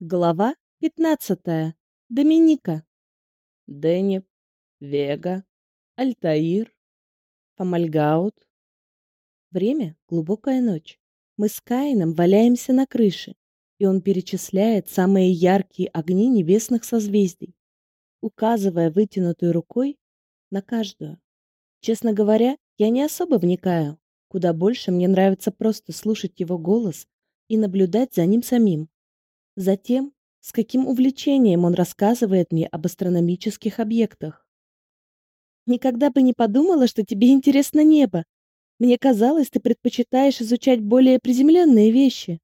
Глава 15. Доминика. Денеп, Вега, Альтаир, Фомальгаут. Время — глубокая ночь. Мы с Каином валяемся на крыше, и он перечисляет самые яркие огни небесных созвездий, указывая вытянутой рукой на каждую. Честно говоря, я не особо вникаю. Куда больше мне нравится просто слушать его голос и наблюдать за ним самим затем, с каким увлечением он рассказывает мне об астрономических объектах. «Никогда бы не подумала, что тебе интересно небо. Мне казалось, ты предпочитаешь изучать более приземленные вещи».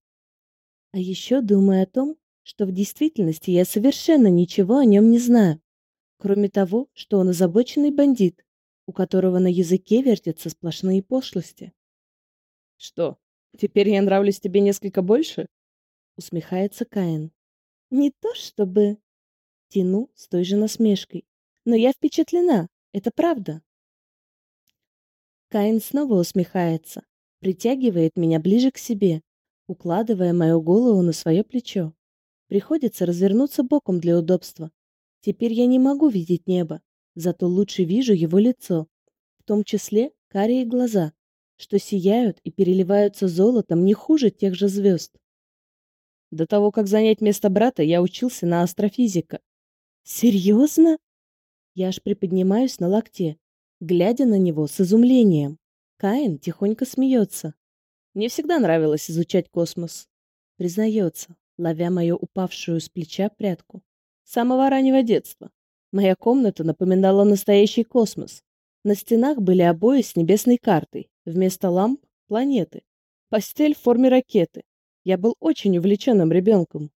А еще думаю о том, что в действительности я совершенно ничего о нем не знаю, кроме того, что он озабоченный бандит, у которого на языке вертятся сплошные пошлости. «Что, теперь я нравлюсь тебе несколько больше?» усмехается Каин. Не то чтобы... Тяну с той же насмешкой. Но я впечатлена. Это правда. Каин снова усмехается, притягивает меня ближе к себе, укладывая мою голову на свое плечо. Приходится развернуться боком для удобства. Теперь я не могу видеть небо, зато лучше вижу его лицо, в том числе карие глаза, что сияют и переливаются золотом не хуже тех же звезд. До того, как занять место брата, я учился на астрофизика. Серьезно? Я аж приподнимаюсь на локте, глядя на него с изумлением. Каин тихонько смеется. Мне всегда нравилось изучать космос. Признается, ловя мою упавшую с плеча прядку. С самого раннего детства. Моя комната напоминала настоящий космос. На стенах были обои с небесной картой. Вместо ламп — планеты. Постель в форме ракеты. Я был очень увлеченным ребенком.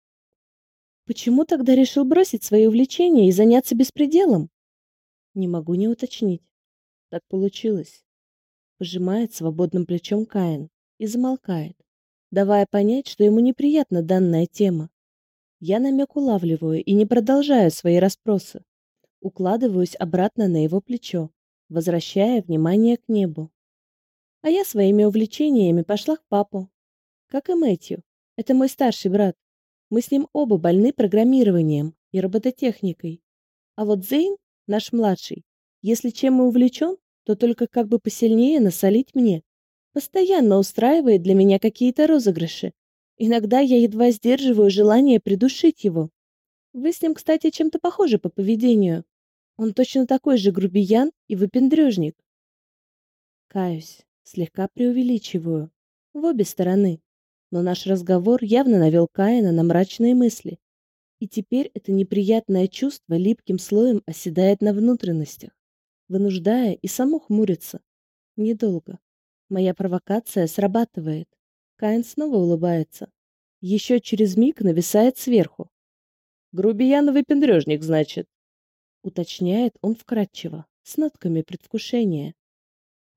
Почему тогда решил бросить свои увлечения и заняться беспределом? Не могу не уточнить. Так получилось. Пожимает свободным плечом Каин и замолкает, давая понять, что ему неприятна данная тема. Я намек улавливаю и не продолжаю свои расспросы. Укладываюсь обратно на его плечо, возвращая внимание к небу. А я своими увлечениями пошла к папу как и Мэтью. Это мой старший брат. Мы с ним оба больны программированием и робототехникой. А вот Зейн, наш младший, если чем и увлечен, то только как бы посильнее насолить мне. Постоянно устраивает для меня какие-то розыгрыши. Иногда я едва сдерживаю желание придушить его. Вы с ним, кстати, чем-то похожи по поведению. Он точно такой же грубиян и выпендрежник. Каюсь, слегка преувеличиваю. В обе стороны но наш разговор явно навел Каина на мрачные мысли. И теперь это неприятное чувство липким слоем оседает на внутренностях, вынуждая и само хмуриться. Недолго. Моя провокация срабатывает. Каин снова улыбается. Еще через миг нависает сверху. «Грубияновый пендрежник, значит?» Уточняет он вкратчиво, с нотками предвкушения.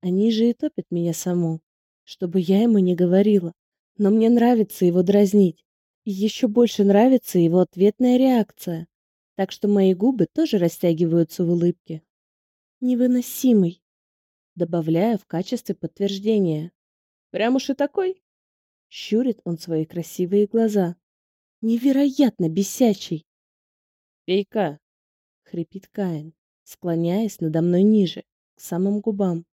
Они же и топят меня саму, чтобы я ему не говорила но мне нравится его дразнить. И еще больше нравится его ответная реакция. Так что мои губы тоже растягиваются в улыбке. Невыносимый. Добавляя в качестве подтверждения. Прям уж и такой. Щурит он свои красивые глаза. Невероятно бесячий. Пейка, Хрипит Каин, склоняясь надо мной ниже, к самым губам.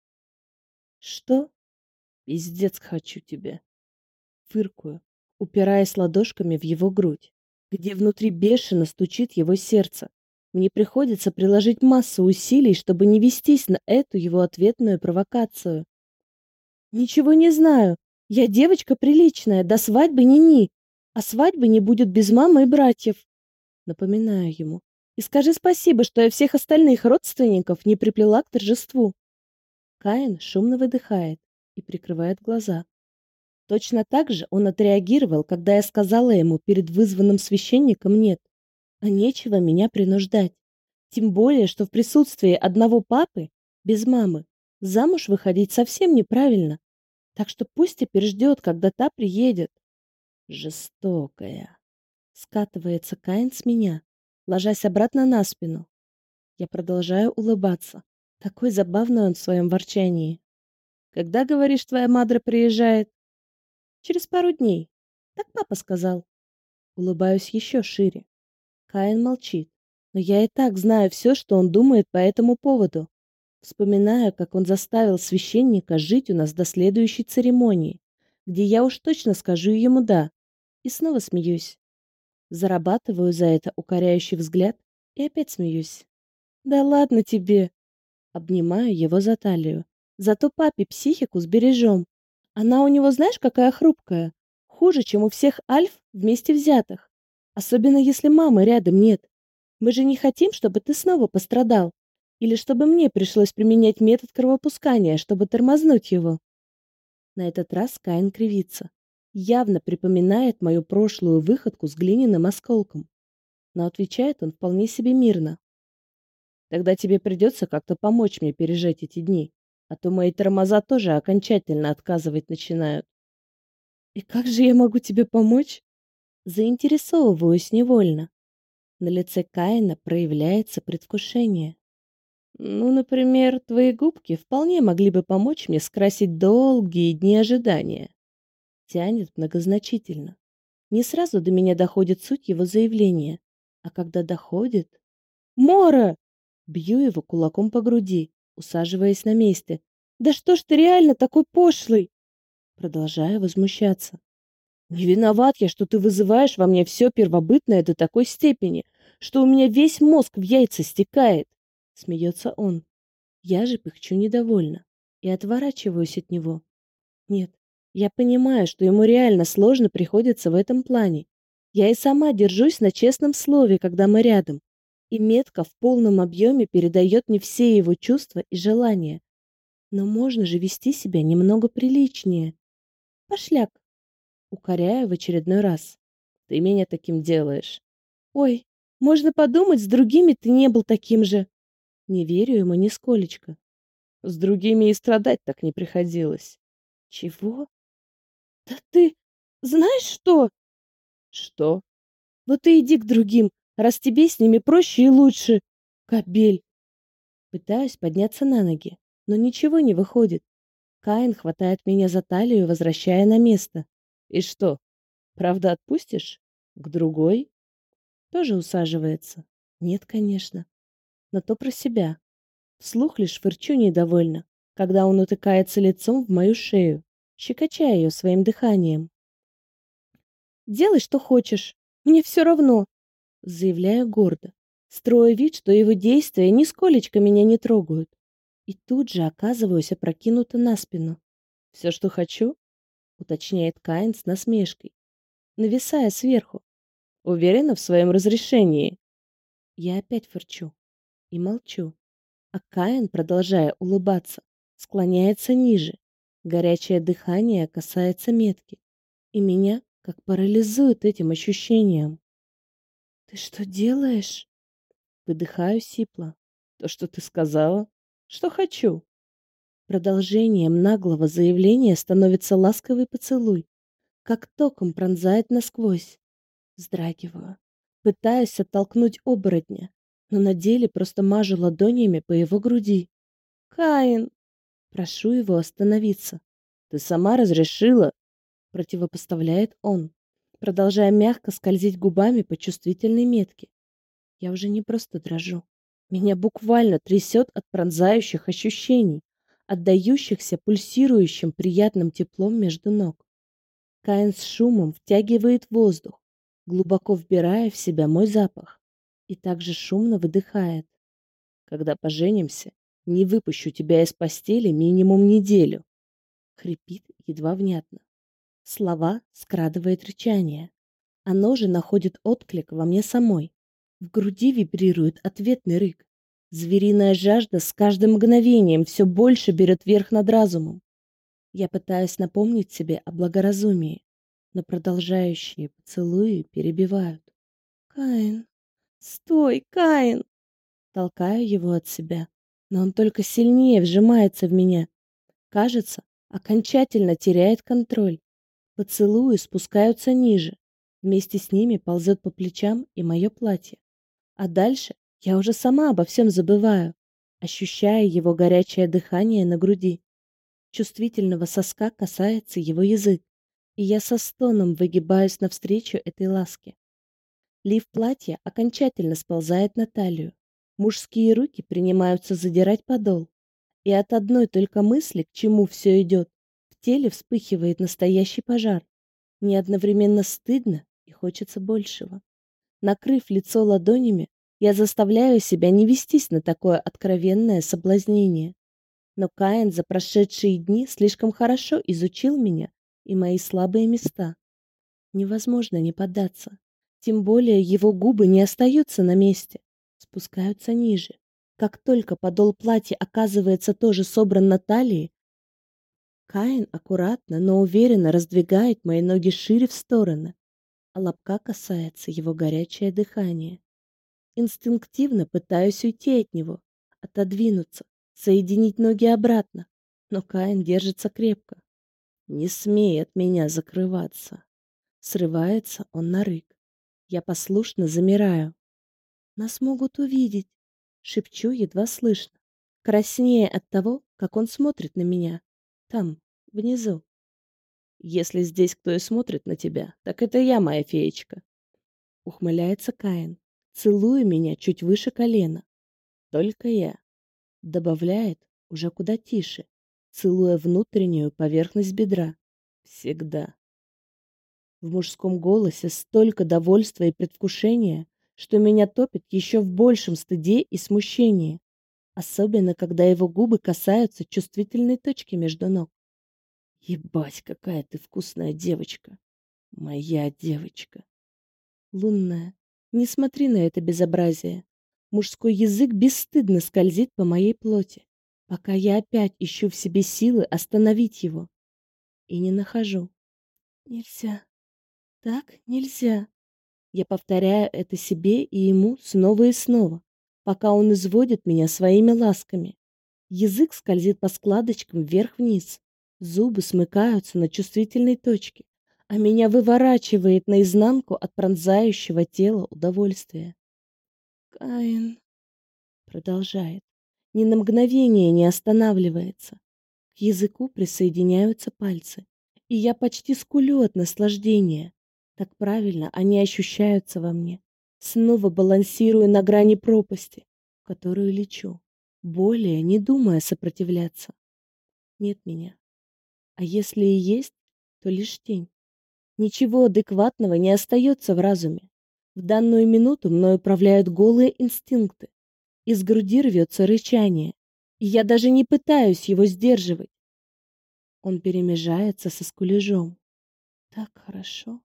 Что? Пиздец хочу тебя фыркую, упираясь ладошками в его грудь, где внутри бешено стучит его сердце. Мне приходится приложить массу усилий, чтобы не вестись на эту его ответную провокацию. «Ничего не знаю. Я девочка приличная, до свадьбы ни-ни. А свадьбы не будет без мамы и братьев». Напоминаю ему. «И скажи спасибо, что я всех остальных родственников не приплела к торжеству». Каин шумно выдыхает и прикрывает глаза. Точно так же он отреагировал, когда я сказала ему перед вызванным священником «нет». А нечего меня принуждать. Тем более, что в присутствии одного папы, без мамы, замуж выходить совсем неправильно. Так что пусть теперь ждет, когда та приедет. Жестокая. Скатывается Каин с меня, ложась обратно на спину. Я продолжаю улыбаться. Такой забавный он в своем ворчании. Когда, говоришь, твоя мадра приезжает? через пару дней. Так папа сказал. Улыбаюсь еще шире. Каин молчит. Но я и так знаю все, что он думает по этому поводу. Вспоминаю, как он заставил священника жить у нас до следующей церемонии, где я уж точно скажу ему «да». И снова смеюсь. Зарабатываю за это укоряющий взгляд и опять смеюсь. «Да ладно тебе!» Обнимаю его за талию. Зато папе психику сбережем. Она у него, знаешь, какая хрупкая. Хуже, чем у всех альф вместе взятых. Особенно если мамы рядом нет. Мы же не хотим, чтобы ты снова пострадал. Или чтобы мне пришлось применять метод кровопускания, чтобы тормознуть его. На этот раз Каин кривится. Явно припоминает мою прошлую выходку с глиняным осколком. Но отвечает он вполне себе мирно. Тогда тебе придется как-то помочь мне пережить эти дни а то мои тормоза тоже окончательно отказывать начинают. «И как же я могу тебе помочь?» Заинтересовываюсь невольно. На лице Каина проявляется предвкушение. «Ну, например, твои губки вполне могли бы помочь мне скрасить долгие дни ожидания». Тянет многозначительно. Не сразу до меня доходит суть его заявления. А когда доходит... «Мора!» Бью его кулаком по груди усаживаясь на месте. Да что ж ты реально такой пошлый? продолжая возмущаться. Не виноват я, что ты вызываешь во мне все первобытное до такой степени, что у меня весь мозг в яйца стекает, смеется он. Я же пыхчу недовольно и отворачиваюсь от него. Нет, я понимаю, что ему реально сложно приходится в этом плане. Я и сама держусь на честном слове, когда мы рядом и метко в полном объеме передает мне все его чувства и желания. Но можно же вести себя немного приличнее. Пошляк. Укоряю в очередной раз. Ты меня таким делаешь. Ой, можно подумать, с другими ты не был таким же. Не верю ему нисколечко. С другими и страдать так не приходилось. Чего? Да ты знаешь что? Что? Вот и иди к другим, раз тебе с ними проще и лучше. Кобель. Пытаюсь подняться на ноги, но ничего не выходит. Каин хватает меня за талию, возвращая на место. И что? Правда отпустишь? К другой? Тоже усаживается. Нет, конечно. Но то про себя. слух лишь фырчу недовольно, когда он утыкается лицом в мою шею, щекочая ее своим дыханием. «Делай, что хочешь. Мне все равно заявляя гордо, строя вид, что его действия нисколечко меня не трогают. И тут же оказываюсь опрокинута на спину. «Все, что хочу?» — уточняет Каин с насмешкой, нависая сверху. «Уверена в своем разрешении?» Я опять фырчу и молчу. А Каин, продолжая улыбаться, склоняется ниже. Горячее дыхание касается метки. И меня как парализует этим ощущением. Ты что делаешь? Выдыхаю сипло. То, что ты сказала, что хочу. Продолжением наглого заявления становится ласковый поцелуй, как током пронзает насквозь. Вздрагиваю, пытаюсь оттолкнуть оборотня, но на деле просто мажу ладонями по его груди. «Каин!» Прошу его остановиться. «Ты сама разрешила!» Противопоставляет он продолжая мягко скользить губами по чувствительной метке. Я уже не просто дрожу. Меня буквально трясет от пронзающих ощущений, отдающихся пульсирующим приятным теплом между ног. Каин с шумом втягивает воздух, глубоко вбирая в себя мой запах, и также шумно выдыхает. Когда поженимся, не выпущу тебя из постели минимум неделю. Хрипит едва внятно. Слова скрадывает рычание. Оно же находит отклик во мне самой. В груди вибрирует ответный рык. Звериная жажда с каждым мгновением все больше берет верх над разумом. Я пытаюсь напомнить себе о благоразумии, но продолжающие поцелуи перебивают. «Каин! Стой, Каин!» Толкаю его от себя, но он только сильнее вжимается в меня. Кажется, окончательно теряет контроль. Поцелуи спускаются ниже. Вместе с ними ползет по плечам и мое платье. А дальше я уже сама обо всем забываю, ощущая его горячее дыхание на груди. Чувствительного соска касается его язык, и я со стоном выгибаюсь навстречу этой ласке. Лив платья окончательно сползает на талию. Мужские руки принимаются задирать подол. И от одной только мысли, к чему все идет, в теле вспыхивает настоящий пожар. Мне одновременно стыдно и хочется большего. Накрыв лицо ладонями, я заставляю себя не вестись на такое откровенное соблазнение. Но Каин за прошедшие дни слишком хорошо изучил меня и мои слабые места. Невозможно не поддаться. Тем более его губы не остаются на месте, спускаются ниже. Как только подол платья оказывается тоже собран на талии, Каин аккуратно, но уверенно раздвигает мои ноги шире в стороны, а лобка касается его горячее дыхание. Инстинктивно пытаюсь уйти от него, отодвинуться, соединить ноги обратно, но Каин держится крепко. «Не смей от меня закрываться!» Срывается он на рык. Я послушно замираю. «Нас могут увидеть!» Шепчу едва слышно, краснее от того, как он смотрит на меня. Там, внизу. Если здесь кто и смотрит на тебя, так это я, моя феечка. Ухмыляется Каин, целуя меня чуть выше колена. Только я. Добавляет уже куда тише, целуя внутреннюю поверхность бедра. Всегда. В мужском голосе столько довольства и предвкушения, что меня топит еще в большем стыде и смущении особенно когда его губы касаются чувствительной точки между ног. Ебать, какая ты вкусная девочка. Моя девочка. Лунная, не смотри на это безобразие. Мужской язык бесстыдно скользит по моей плоти, пока я опять ищу в себе силы остановить его. И не нахожу. Нельзя. Так нельзя. Я повторяю это себе и ему снова и снова пока он изводит меня своими ласками. Язык скользит по складочкам вверх-вниз. Зубы смыкаются на чувствительной точке, а меня выворачивает наизнанку от пронзающего тела удовольствия. Каин продолжает. Ни на мгновение не останавливается. К языку присоединяются пальцы, и я почти скулю от наслаждения. Так правильно они ощущаются во мне снова балансируя на грани пропасти, в которую лечу, более не думая сопротивляться. Нет меня. А если и есть, то лишь тень. Ничего адекватного не остается в разуме. В данную минуту мной управляют голые инстинкты. Из груди рвется рычание, и я даже не пытаюсь его сдерживать. Он перемежается со скулежом. Так хорошо.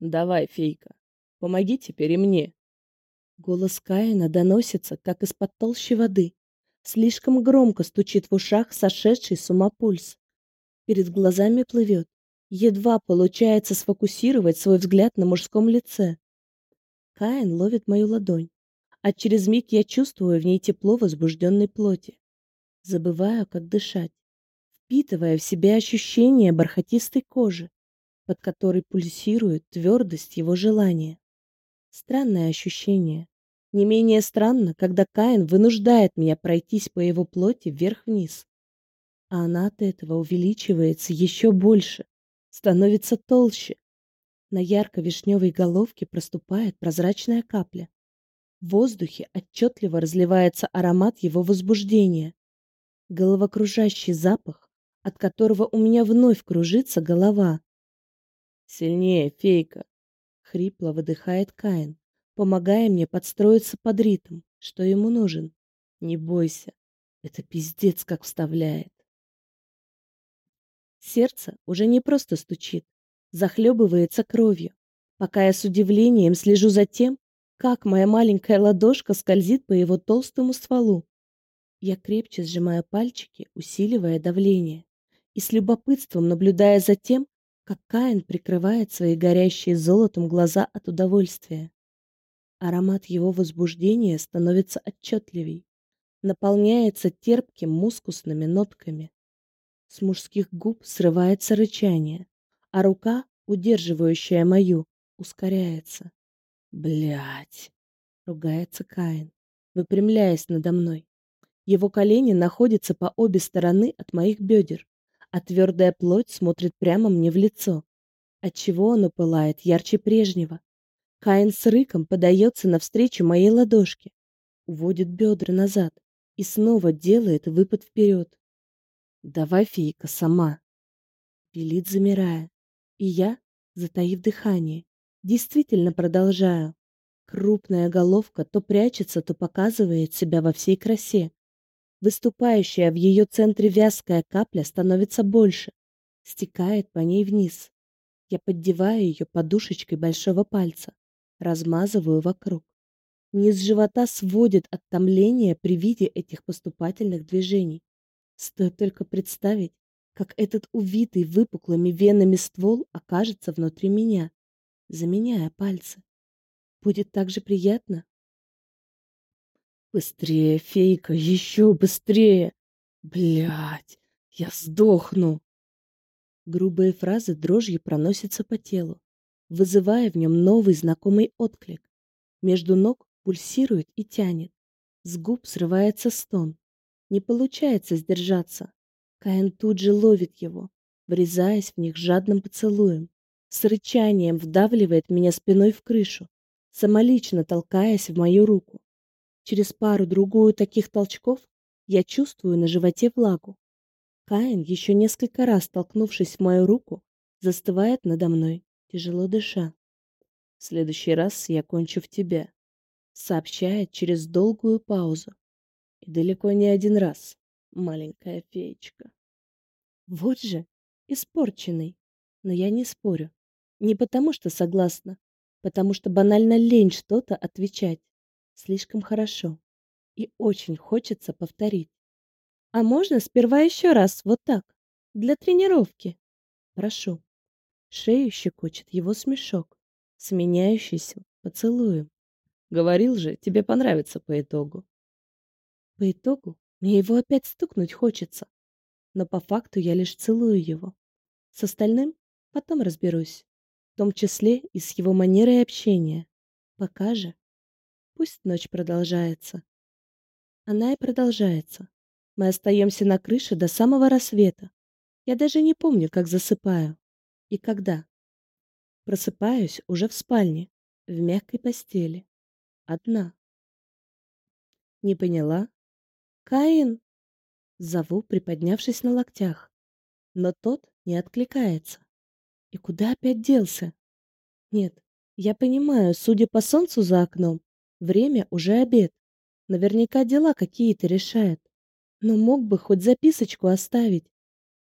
«Давай, фейка, Помогите теперь и мне». Голос Каина доносится, как из-под толщи воды. Слишком громко стучит в ушах сошедший с ума пульс. Перед глазами плывет. Едва получается сфокусировать свой взгляд на мужском лице. Каин ловит мою ладонь, а через миг я чувствую в ней тепло возбужденной плоти. Забываю, как дышать, впитывая в себя ощущение бархатистой кожи, под которой пульсирует твердость его желания. Странное ощущение. Не менее странно, когда Каин вынуждает меня пройтись по его плоти вверх-вниз. А она от этого увеличивается еще больше, становится толще. На ярко-вишневой головке проступает прозрачная капля. В воздухе отчетливо разливается аромат его возбуждения. Головокружащий запах, от которого у меня вновь кружится голова. «Сильнее, фейка!» хрипло выдыхает Каин, помогая мне подстроиться под ритм, что ему нужен. Не бойся, это пиздец как вставляет. Сердце уже не просто стучит, захлебывается кровью, пока я с удивлением слежу за тем, как моя маленькая ладошка скользит по его толстому стволу. Я крепче сжимаю пальчики, усиливая давление, и с любопытством наблюдая за тем, как Каин прикрывает свои горящие золотом глаза от удовольствия. Аромат его возбуждения становится отчетливей, наполняется терпким мускусными нотками. С мужских губ срывается рычание, а рука, удерживающая мою, ускоряется. Блять, ругается Каин, выпрямляясь надо мной. Его колени находятся по обе стороны от моих бедер, а твердая плоть смотрит прямо мне в лицо, отчего оно пылает ярче прежнего. Каин с рыком подается навстречу моей ладошке, уводит бедра назад и снова делает выпад вперед. «Давай, фейка, сама!» Велит, замирая. И я, затаив дыхание, действительно продолжаю. Крупная головка то прячется, то показывает себя во всей красе выступающая в ее центре вязкая капля становится больше, стекает по ней вниз. Я поддеваю ее подушечкой большого пальца, размазываю вокруг. Низ живота сводит от томления при виде этих поступательных движений. Стоит только представить, как этот увитый выпуклыми венами ствол окажется внутри меня, заменяя пальцы. Будет так же приятно, Быстрее, Фейка, еще быстрее! Блядь, я сдохну!» Грубые фразы дрожью проносятся по телу, вызывая в нем новый знакомый отклик. Между ног пульсирует и тянет. С губ срывается стон. Не получается сдержаться. Каин тут же ловит его, врезаясь в них жадным поцелуем. С рычанием вдавливает меня спиной в крышу, самолично толкаясь в мою руку. Через пару-другую таких толчков я чувствую на животе влагу. Каин, еще несколько раз столкнувшись в мою руку, застывает надо мной, тяжело дыша. «В следующий раз я кончу в тебя», — сообщает через долгую паузу. «И далеко не один раз, маленькая феечка». Вот же, испорченный. Но я не спорю. Не потому что согласна, потому что банально лень что-то отвечать слишком хорошо. И очень хочется повторить. А можно сперва еще раз вот так, для тренировки? Прошу. Шею щекочет его смешок, сменяющийся поцелуем. Говорил же, тебе понравится по итогу. По итогу мне его опять стукнуть хочется. Но по факту я лишь целую его. С остальным потом разберусь. В том числе и с его манерой общения. Пока же Пусть ночь продолжается. Она и продолжается. Мы остаемся на крыше до самого рассвета. Я даже не помню, как засыпаю. И когда. Просыпаюсь уже в спальне, в мягкой постели. Одна. Не поняла? Каин! Зову, приподнявшись на локтях. Но тот не откликается. И куда опять делся? Нет, я понимаю, судя по солнцу за окном, Время уже обед. Наверняка дела какие-то решает. Но мог бы хоть записочку оставить.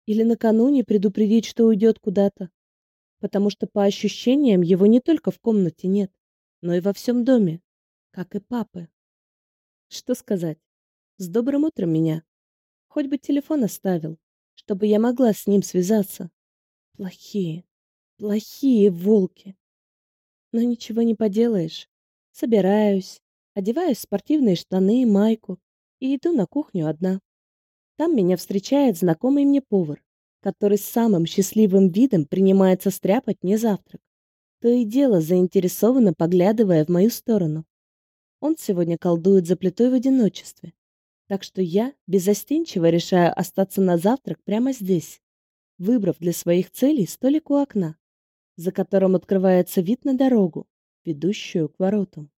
Или накануне предупредить, что уйдет куда-то. Потому что по ощущениям его не только в комнате нет, но и во всем доме. Как и папы. Что сказать? С добрым утром меня. Хоть бы телефон оставил, чтобы я могла с ним связаться. Плохие, плохие волки. Но ничего не поделаешь. Собираюсь, одеваю спортивные штаны и майку и иду на кухню одна. Там меня встречает знакомый мне повар, который с самым счастливым видом принимается стряпать мне завтрак. То и дело заинтересованно поглядывая в мою сторону. Он сегодня колдует за плитой в одиночестве. Так что я беззастенчиво решаю остаться на завтрак прямо здесь, выбрав для своих целей столик у окна, за которым открывается вид на дорогу, ведущую к воротам.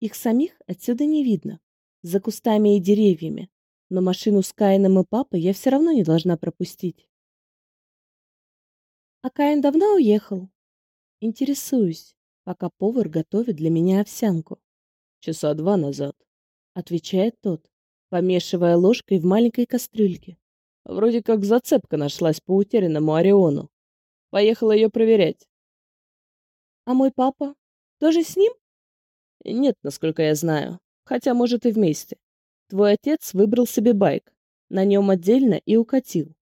Их самих отсюда не видно, за кустами и деревьями, но машину с Каином и папой я все равно не должна пропустить. А Каин давно уехал? Интересуюсь, пока повар готовит для меня овсянку. Часа два назад, отвечает тот, помешивая ложкой в маленькой кастрюльке. Вроде как зацепка нашлась по утерянному Ориону. Поехала ее проверять. А мой папа? Тоже с ним? Нет, насколько я знаю. Хотя, может, и вместе. Твой отец выбрал себе байк. На нем отдельно и укатил.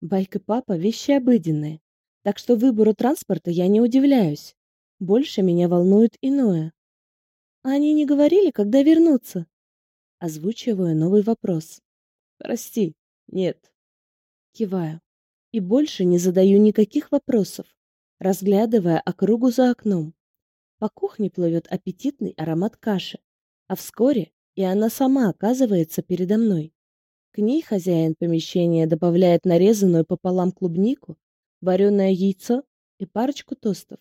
Байк и папа — вещи обыденные. Так что выбору транспорта я не удивляюсь. Больше меня волнует иное. А они не говорили, когда вернутся? Озвучиваю новый вопрос. Прости, нет. Киваю. И больше не задаю никаких вопросов, разглядывая округу за окном. По кухне плывет аппетитный аромат каши. А вскоре и она сама оказывается передо мной. К ней хозяин помещения добавляет нарезанную пополам клубнику, вареное яйцо и парочку тостов.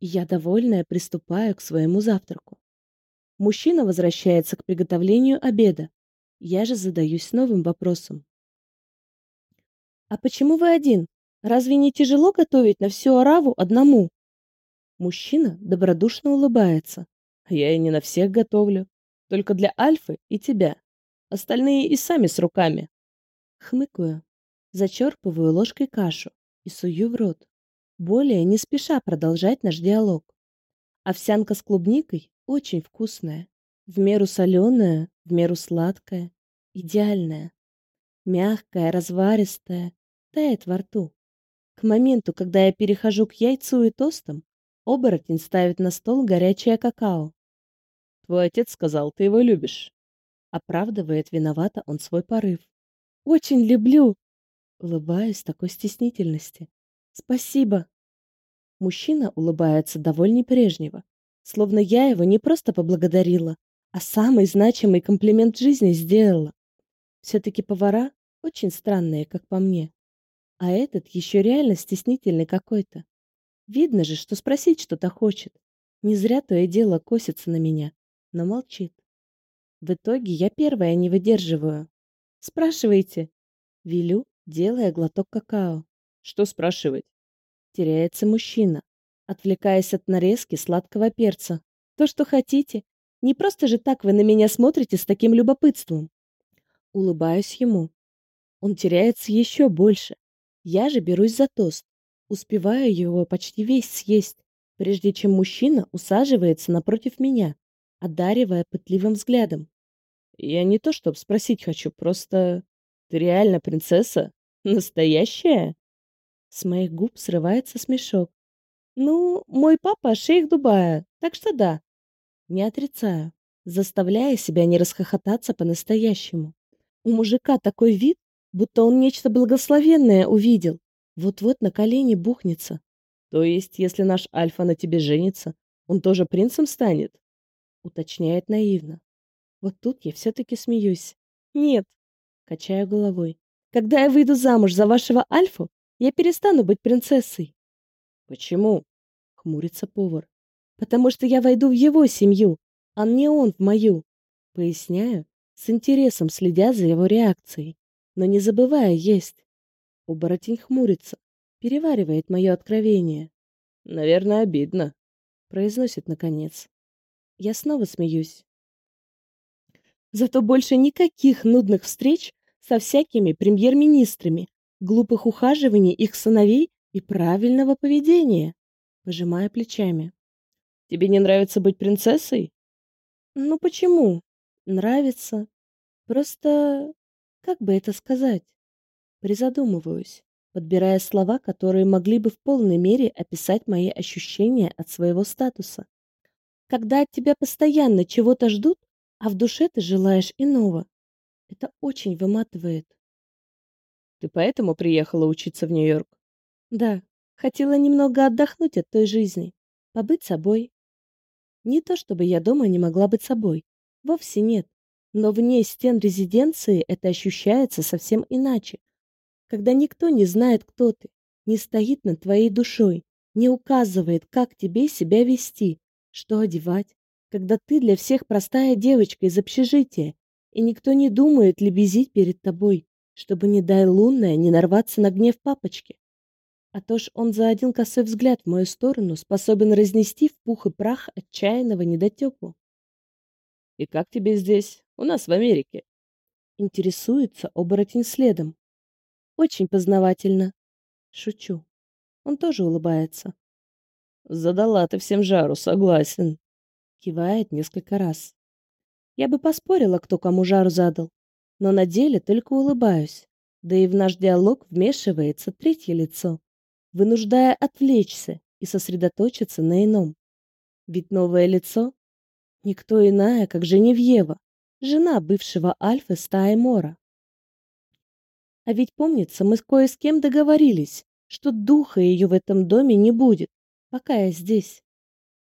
И я, довольная, приступаю к своему завтраку. Мужчина возвращается к приготовлению обеда. Я же задаюсь новым вопросом. «А почему вы один? Разве не тяжело готовить на всю ораву одному?» Мужчина добродушно улыбается. Я и не на всех готовлю. Только для Альфы и тебя. Остальные и сами с руками. Хмыкаю. Зачерпываю ложкой кашу и сую в рот. Более не спеша продолжать наш диалог. Овсянка с клубникой очень вкусная. В меру соленая, в меру сладкая. Идеальная. Мягкая, разваристая. Тает во рту. К моменту, когда я перехожу к яйцу и тостам, Оборотень ставит на стол горячее какао. «Твой отец сказал, ты его любишь». Оправдывает виновато он свой порыв. «Очень люблю!» Улыбаюсь такой стеснительности. «Спасибо!» Мужчина улыбается довольней прежнего, словно я его не просто поблагодарила, а самый значимый комплимент жизни сделала. Все-таки повара очень странные, как по мне. А этот еще реально стеснительный какой-то. Видно же, что спросить что-то хочет. Не зря то и дело косится на меня, но молчит. В итоге я первая не выдерживаю. Спрашивайте. Велю, делая глоток какао. Что спрашивать? Теряется мужчина, отвлекаясь от нарезки сладкого перца. То, что хотите. Не просто же так вы на меня смотрите с таким любопытством. Улыбаюсь ему. Он теряется еще больше. Я же берусь за тост. Успеваю его почти весь съесть, прежде чем мужчина усаживается напротив меня, одаривая пытливым взглядом. Я не то чтобы спросить хочу, просто... Ты реально принцесса? Настоящая? С моих губ срывается смешок. Ну, мой папа шейх Дубая, так что да. Не отрицаю, заставляя себя не расхохотаться по-настоящему. У мужика такой вид, будто он нечто благословенное увидел. Вот-вот на колени бухнется. То есть, если наш Альфа на тебе женится, он тоже принцем станет? Уточняет наивно. Вот тут я все-таки смеюсь. Нет. Качаю головой. Когда я выйду замуж за вашего Альфу, я перестану быть принцессой. Почему? Хмурится повар. Потому что я войду в его семью, а не он в мою. Поясняю, с интересом следя за его реакцией, но не забывая есть. Оборотень хмурится, переваривает мое откровение. «Наверное, обидно», — произносит наконец. Я снова смеюсь. Зато больше никаких нудных встреч со всякими премьер-министрами, глупых ухаживаний их сыновей и правильного поведения, пожимая плечами. «Тебе не нравится быть принцессой?» «Ну почему? Нравится. Просто... как бы это сказать?» призадумываюсь, подбирая слова, которые могли бы в полной мере описать мои ощущения от своего статуса. Когда от тебя постоянно чего-то ждут, а в душе ты желаешь иного. Это очень выматывает. Ты поэтому приехала учиться в Нью-Йорк? Да, хотела немного отдохнуть от той жизни, побыть собой. Не то чтобы я дома не могла быть собой, вовсе нет, но вне стен резиденции это ощущается совсем иначе когда никто не знает, кто ты, не стоит над твоей душой, не указывает, как тебе себя вести, что одевать, когда ты для всех простая девочка из общежития, и никто не думает лебезить перед тобой, чтобы, не дай лунная, не нарваться на гнев папочки. А то ж он за один косой взгляд в мою сторону способен разнести в пух и прах отчаянного недотепу. «И как тебе здесь? У нас в Америке?» Интересуется оборотень следом. Очень познавательно. Шучу. Он тоже улыбается. Задала ты всем жару, согласен. Кивает несколько раз. Я бы поспорила, кто кому жару задал. Но на деле только улыбаюсь. Да и в наш диалог вмешивается третье лицо, вынуждая отвлечься и сосредоточиться на ином. Ведь новое лицо — никто иная, как Женевьева, жена бывшего Альфы стаи Мора. А ведь помнится, мы с кое с кем договорились, что духа ее в этом доме не будет, пока я здесь.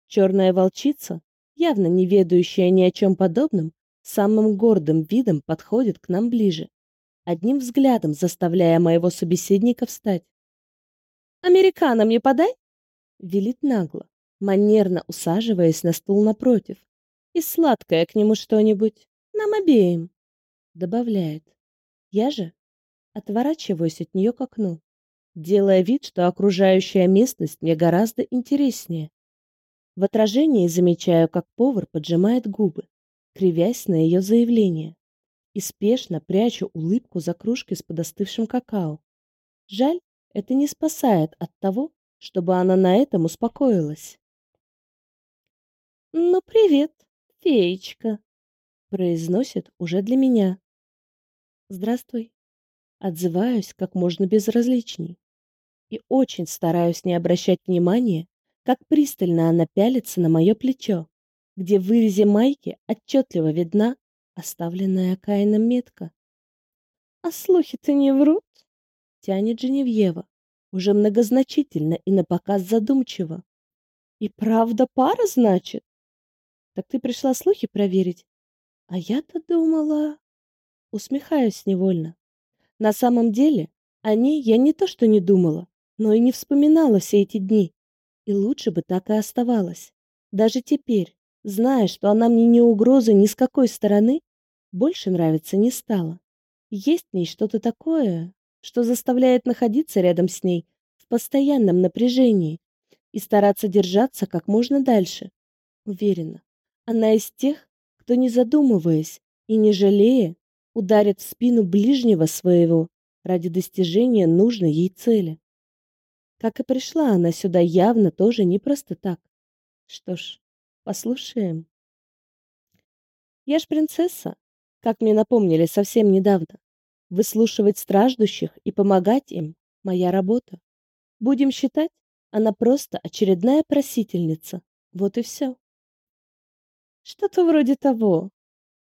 Черная волчица, явно не ведающая ни о чем подобном, самым гордым видом подходит к нам ближе, одним взглядом заставляя моего собеседника встать. «Американо мне подай!» — велит нагло, манерно усаживаясь на стул напротив. «И сладкое к нему что-нибудь, нам обеим!» — добавляет. Я же, Отворачиваюсь от нее к окну, делая вид, что окружающая местность мне гораздо интереснее. В отражении замечаю, как повар поджимает губы, кривясь на ее заявление, и спешно прячу улыбку за кружкой с подостывшим какао. Жаль, это не спасает от того, чтобы она на этом успокоилась. «Ну, привет, феечка!» произносит уже для меня. «Здравствуй!» отзываюсь как можно безразличней. И очень стараюсь не обращать внимания, как пристально она пялится на мое плечо, где в вырезе майки отчетливо видна оставленная Каином метка. «А слухи-то не врут?» — тянет Женевьева, уже многозначительно и напоказ задумчиво. «И правда пара, значит?» «Так ты пришла слухи проверить?» «А я-то думала...» Усмехаюсь невольно. На самом деле, о ней я не то что не думала, но и не вспоминала все эти дни. И лучше бы так и оставалось. Даже теперь, зная, что она мне не угроза ни с какой стороны, больше нравиться не стала. Есть в ней что-то такое, что заставляет находиться рядом с ней в постоянном напряжении и стараться держаться как можно дальше. Уверена, она из тех, кто, не задумываясь и не жалея, ударит в спину ближнего своего ради достижения нужной ей цели. Как и пришла она сюда явно тоже не просто так. Что ж, послушаем. Я ж принцесса, как мне напомнили совсем недавно. Выслушивать страждущих и помогать им моя работа. Будем считать, она просто очередная просительница. Вот и все. Что-то вроде того,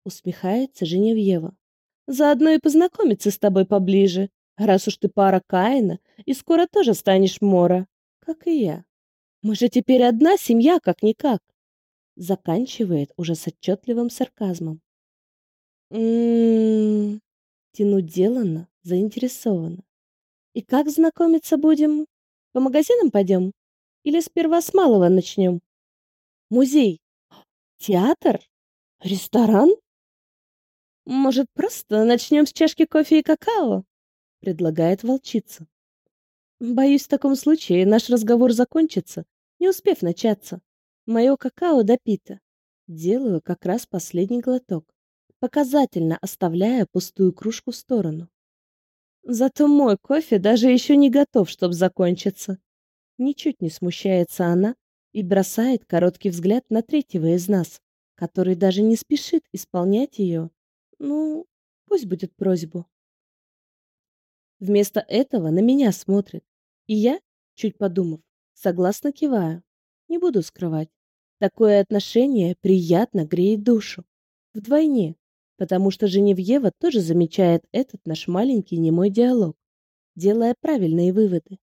усмехается Женевьева. Заодно и познакомиться с тобой поближе, раз уж ты пара Каина, и скоро тоже станешь Мора, как и я. Мы же теперь одна семья, как-никак. Заканчивает уже с отчетливым сарказмом. М-м-м, тяну делано, заинтересованно. И как знакомиться будем? По магазинам пойдем? Или сперва с малого начнем? Музей? Театр? Ресторан? Может, просто начнем с чашки кофе и какао? предлагает волчица. Боюсь, в таком случае наш разговор закончится, не успев начаться. Мое какао допито. Делаю как раз последний глоток, показательно оставляя пустую кружку в сторону. Зато мой кофе даже еще не готов, чтобы закончиться. Ничуть не смущается она и бросает короткий взгляд на третьего из нас, который даже не спешит исполнять ее ну, пусть будет просьбу. Вместо этого на меня смотрит. И я, чуть подумав, согласно киваю. Не буду скрывать. Такое отношение приятно греет душу. Вдвойне, потому что Женевьева тоже замечает этот наш маленький немой диалог, делая правильные выводы.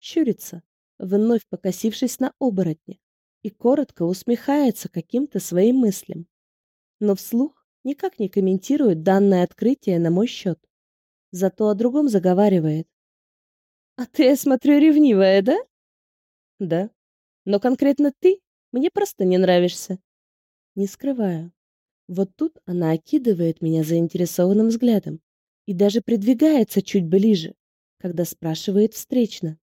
Щурится, вновь покосившись на оборотня, и коротко усмехается каким-то своим мыслям. Но вслух никак не комментирует данное открытие на мой счет. Зато о другом заговаривает. «А ты, я смотрю, ревнивая, да?» «Да. Но конкретно ты мне просто не нравишься». Не скрываю. Вот тут она окидывает меня заинтересованным взглядом и даже придвигается чуть ближе, когда спрашивает встречно.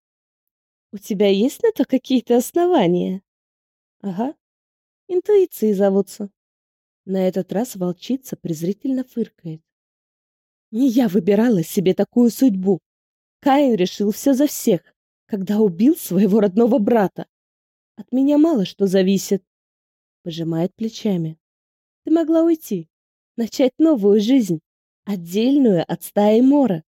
«У тебя есть на то какие-то основания?» «Ага. Интуиции зовутся». На этот раз волчица презрительно фыркает. Не я выбирала себе такую судьбу. Каин решил все за всех, когда убил своего родного брата. От меня мало что зависит. Пожимает плечами. Ты могла уйти, начать новую жизнь, отдельную от стаи Мора.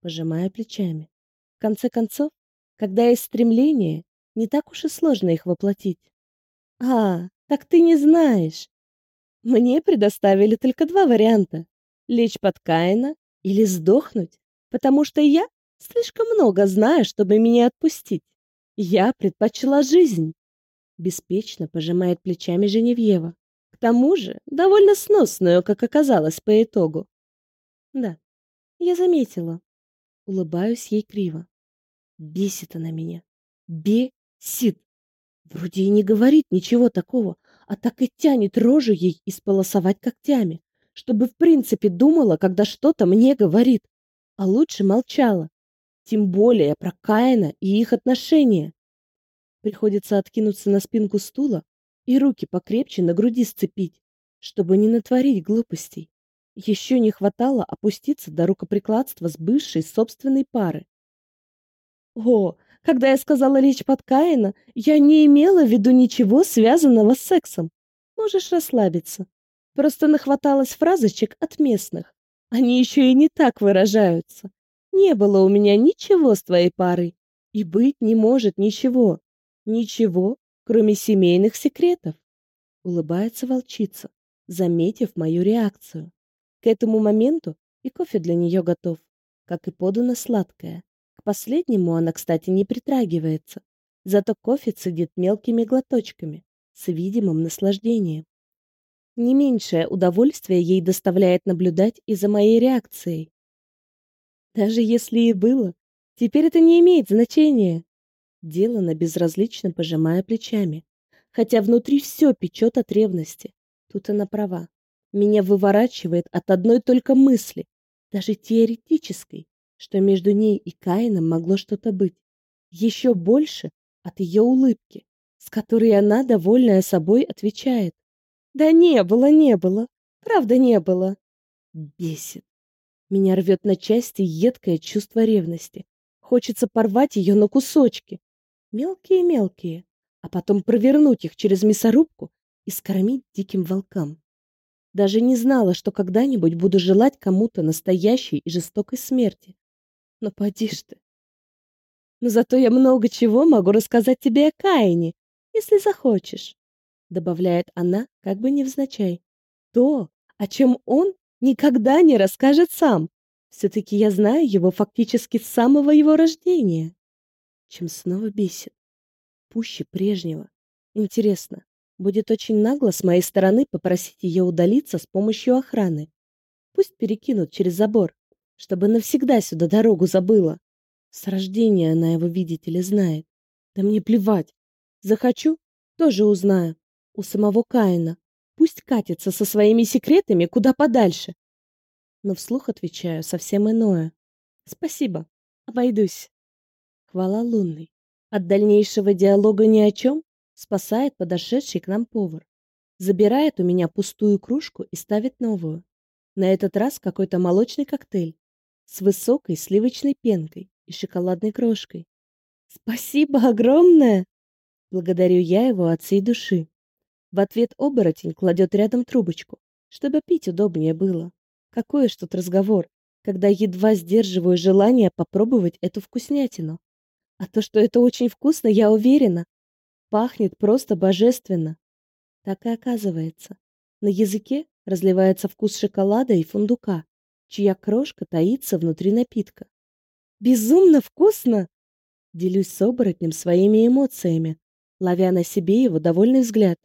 Пожимая плечами. В конце концов, когда есть стремление, не так уж и сложно их воплотить. А, Мне предоставили только два варианта: лечь под Каина или сдохнуть, потому что я слишком много знаю, чтобы меня отпустить. Я предпочла жизнь. Беспечно пожимает плечами Женевьева. К тому же, довольно сносную, как оказалось по итогу. Да. Я заметила. Улыбаюсь ей криво. Бесит она меня. Бесит. Вроде и не говорит ничего такого, а так и тянет рожу ей исполосовать когтями, чтобы в принципе думала, когда что-то мне говорит, а лучше молчала. Тем более про Каина и их отношения. Приходится откинуться на спинку стула и руки покрепче на груди сцепить, чтобы не натворить когда я сказала речь под подкаяна, я не имела в виду ничего связанного с сексом. Можешь расслабиться. Просто нахваталась фразочек от местных. Они еще и не так выражаются. Не было у меня ничего с твоей парой. И быть не может ничего. Ничего, кроме семейных секретов. Улыбается волчица, заметив мою реакцию. К этому моменту и кофе для нее готов, как и подано сладкое. Последнему она, кстати, не притрагивается, зато кофе цедит мелкими глоточками, с видимым наслаждением. Не меньшее удовольствие ей доставляет наблюдать и за моей реакцией. Даже если и было, теперь это не имеет значения. Делана безразлично пожимая плечами, хотя внутри все печет от ревности. Тут она права. Меня выворачивает от одной только мысли, даже теоретической, что между ней и Каином могло что-то быть, еще больше от ее улыбки, с которой она, довольная собой, отвечает: "Да не было, не было. Правда, не было". Бесит. Меня рвет на части едкое чувство ревности. Хочется порвать ее на кусочки, мелкие-мелкие, а потом провернуть их через мясорубку и скормить диким волкам. Даже не знала, что когда-нибудь буду желать кому-то настоящей и жестокой смерти. Но поди ж ты. Но зато я много чего могу рассказать тебе о Каине, если захочешь, добавляет она, как бы невзначай. То, о чем он никогда не расскажет сам. Все-таки я знаю его фактически с самого его рождения чем снова бесит. Пуще прежнего. Интересно, будет очень нагло с моей стороны попросить ее удалиться с помощью охраны. чтобы навсегда сюда дорогу забыла. С рождения она его, видите ли, знает. Да мне плевать. Захочу — тоже узнаю. У самого Каина. Пусть катится со своими секретами куда подальше. Но вслух отвечаю совсем иное. Спасибо. Обойдусь. Хвала лунной. От дальнейшего диалога ни о чем спасает подошедший к нам повар. Забирает у меня пустую кружку и ставит новую. На этот раз какой-то молочный коктейль. с высокой сливочной пенкой и шоколадной крошкой. Спасибо огромное! Благодарю я его от всей души. В ответ оборотень кладет рядом трубочку, чтобы пить удобнее было. Какой уж тут разговор, когда едва сдерживаю желание попробовать эту вкуснятину. А то, что это очень вкусно, я уверена. Пахнет просто божественно. Так и оказывается. На языке разливается вкус шоколада и фундука, чья крошка таится внутри напитка. «Безумно вкусно!» Делюсь с оборотнем своими эмоциями, ловя на себе его довольный взгляд.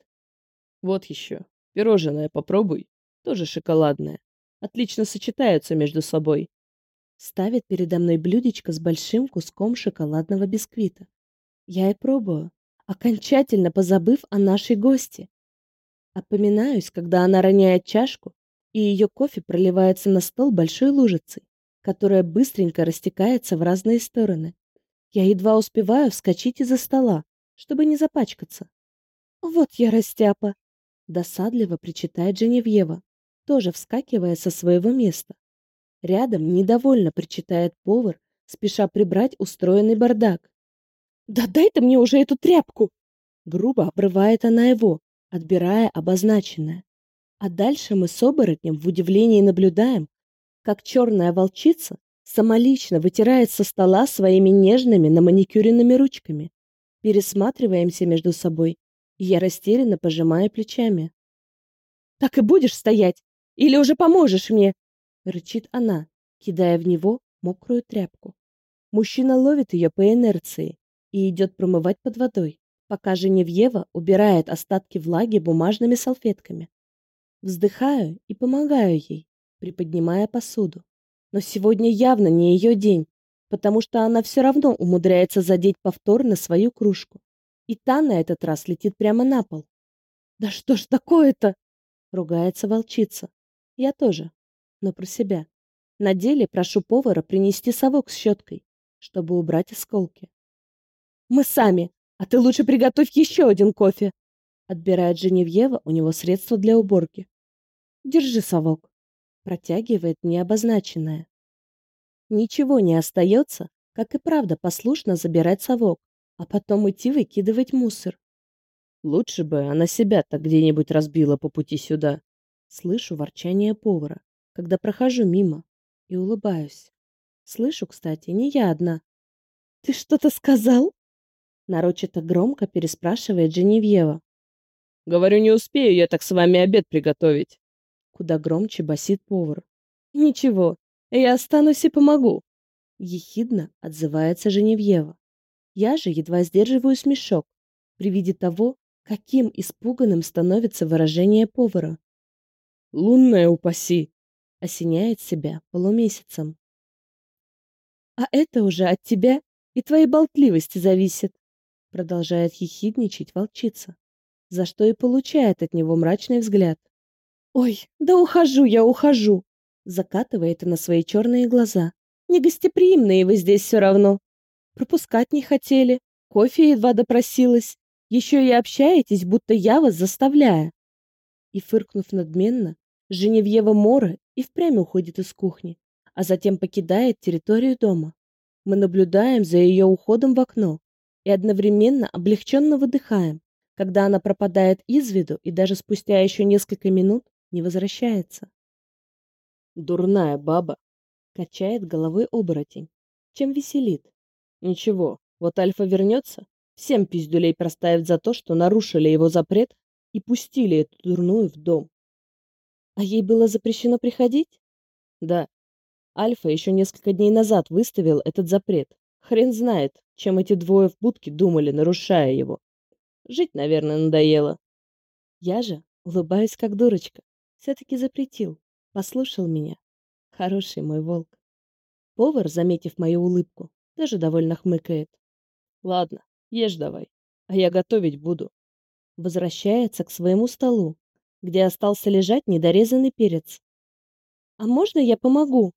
«Вот еще. Пирожное попробуй. Тоже шоколадное. Отлично сочетаются между собой». Ставит передо мной блюдечко с большим куском шоколадного бисквита. Я и пробую, окончательно позабыв о нашей гости. Опоминаюсь, когда она роняет чашку и ее кофе проливается на стол большой лужицей, которая быстренько растекается в разные стороны. Я едва успеваю вскочить из-за стола, чтобы не запачкаться. «Вот я растяпа!» — досадливо причитает Женевьева, тоже вскакивая со своего места. Рядом недовольно причитает повар, спеша прибрать устроенный бардак. «Да дай ты мне уже эту тряпку!» Грубо обрывает она его, отбирая обозначенное. А дальше мы с оборотнем в удивлении наблюдаем, как черная волчица самолично вытирает со стола своими нежными на наманикюренными ручками. Пересматриваемся между собой, и я растерянно пожимаю плечами. «Так и будешь стоять? Или уже поможешь мне?» — рычит она, кидая в него мокрую тряпку. Мужчина ловит ее по инерции и идет промывать под водой, пока Женевьева убирает остатки влаги бумажными салфетками. Вздыхаю и помогаю ей, приподнимая посуду. Но сегодня явно не ее день, потому что она все равно умудряется задеть повторно свою кружку. И та на этот раз летит прямо на пол. «Да что ж такое-то?» — ругается волчица. «Я тоже, но про себя. На деле прошу повара принести совок с щеткой, чтобы убрать осколки». «Мы сами, а ты лучше приготовь еще один кофе!» Отбирает Женевьева, у него средства для уборки. «Держи совок», — протягивает необозначенное. Ничего не остается, как и правда послушно забирать совок, а потом идти выкидывать мусор. Лучше бы она себя-то где-нибудь разбила по пути сюда. Слышу ворчание повара, когда прохожу мимо, и улыбаюсь. Слышу, кстати, не я одна. «Ты что-то сказал?» Нарочито громко переспрашивает Женевьева. Говорю, не успею я так с вами обед приготовить. Куда громче басит повар. Ничего, я останусь и помогу. Ехидно отзывается Женевьева. Я же едва сдерживаю смешок при виде того, каким испуганным становится выражение повара. «Лунная упаси!» — осеняет себя полумесяцем. «А это уже от тебя и твоей болтливости зависит», — продолжает ехидничать волчица за что и получает от него мрачный взгляд. «Ой, да ухожу я, ухожу!» Закатывает она свои черные глаза. «Негостеприимные вы здесь все равно. Пропускать не хотели, кофе едва допросилась. Еще и общаетесь, будто я вас заставляю». И, фыркнув надменно, Женевьева Мора и впрямь уходит из кухни, а затем покидает территорию дома. Мы наблюдаем за ее уходом в окно и одновременно облегченно выдыхаем, Тогда она пропадает из виду и даже спустя еще несколько минут не возвращается. «Дурная баба!» — качает головой оборотень. «Чем веселит?» «Ничего, вот Альфа вернется, всем пиздюлей проставит за то, что нарушили его запрет и пустили эту дурную в дом». «А ей было запрещено приходить?» «Да. Альфа еще несколько дней назад выставил этот запрет. Хрен знает, чем эти двое в будке думали, нарушая его. Жить, наверное, надоело. Я же улыбаюсь, как дурочка. Все-таки запретил. Послушал меня. Хороший мой волк. Повар, заметив мою улыбку, даже довольно хмыкает. Ладно, ешь давай, а я готовить буду. Возвращается к своему столу, где остался лежать недорезанный перец. А можно я помогу?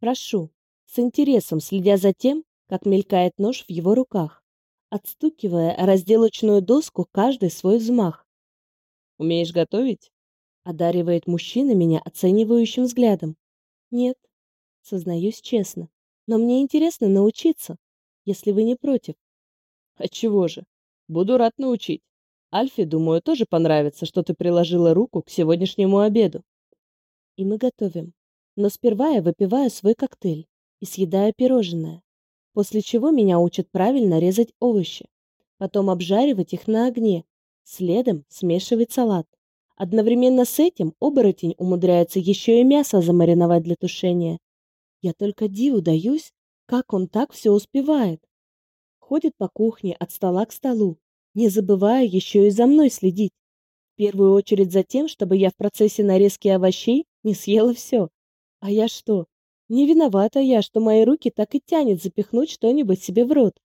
Прошу, с интересом следя за тем, как мелькает нож в его руках. отстукивая о разделочную доску каждый свой взмах. «Умеешь готовить?» одаривает мужчина меня оценивающим взглядом. «Нет», сознаюсь честно, но мне интересно научиться, если вы не против. «Отчего же? Буду рад научить. Альфе, думаю, тоже понравится, что ты приложила руку к сегодняшнему обеду. И мы готовим. Но сперва я выпиваю свой коктейль и съедаю пирожное, после чего меня учат правильно резать овощи. Потом обжаривать их на огне. Следом смешивать салат. Одновременно с этим оборотень умудряется еще и мясо замариновать для тушения. Я только диву даюсь, как он так все успевает. Ходит по кухне от стола к столу, не забывая еще и за мной следить. В первую очередь за тем, чтобы я в процессе нарезки овощей не съела все. А я что, Не виновата я, что мои руки так и тянет запихнуть что-нибудь себе в рот.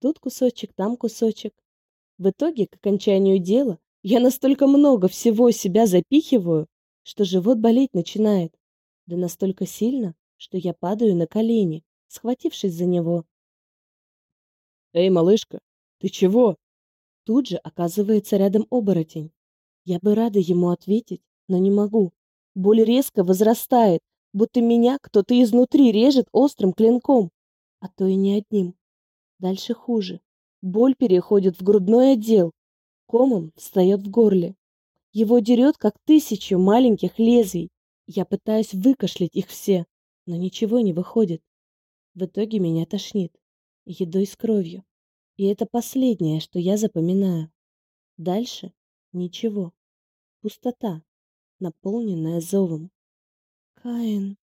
Тут кусочек, там кусочек. В итоге, к окончанию дела, я настолько много всего себя запихиваю, что живот болеть начинает. Да настолько сильно, что я падаю на колени, схватившись за него. «Эй, малышка, ты чего?» Тут же оказывается рядом оборотень. Я бы рада ему ответить, но не будто меня кто-то изнутри режет острым клинком. А то и не одним. Дальше хуже. Боль переходит в грудной отдел. Комом встает в горле. Его дерет, как тысячу маленьких лезвий. Я пытаюсь выкашлять их все, но ничего не выходит. В итоге меня тошнит. Едой с кровью. И это последнее, что я запоминаю. Дальше ничего. Пустота, наполненная зовом. کھائن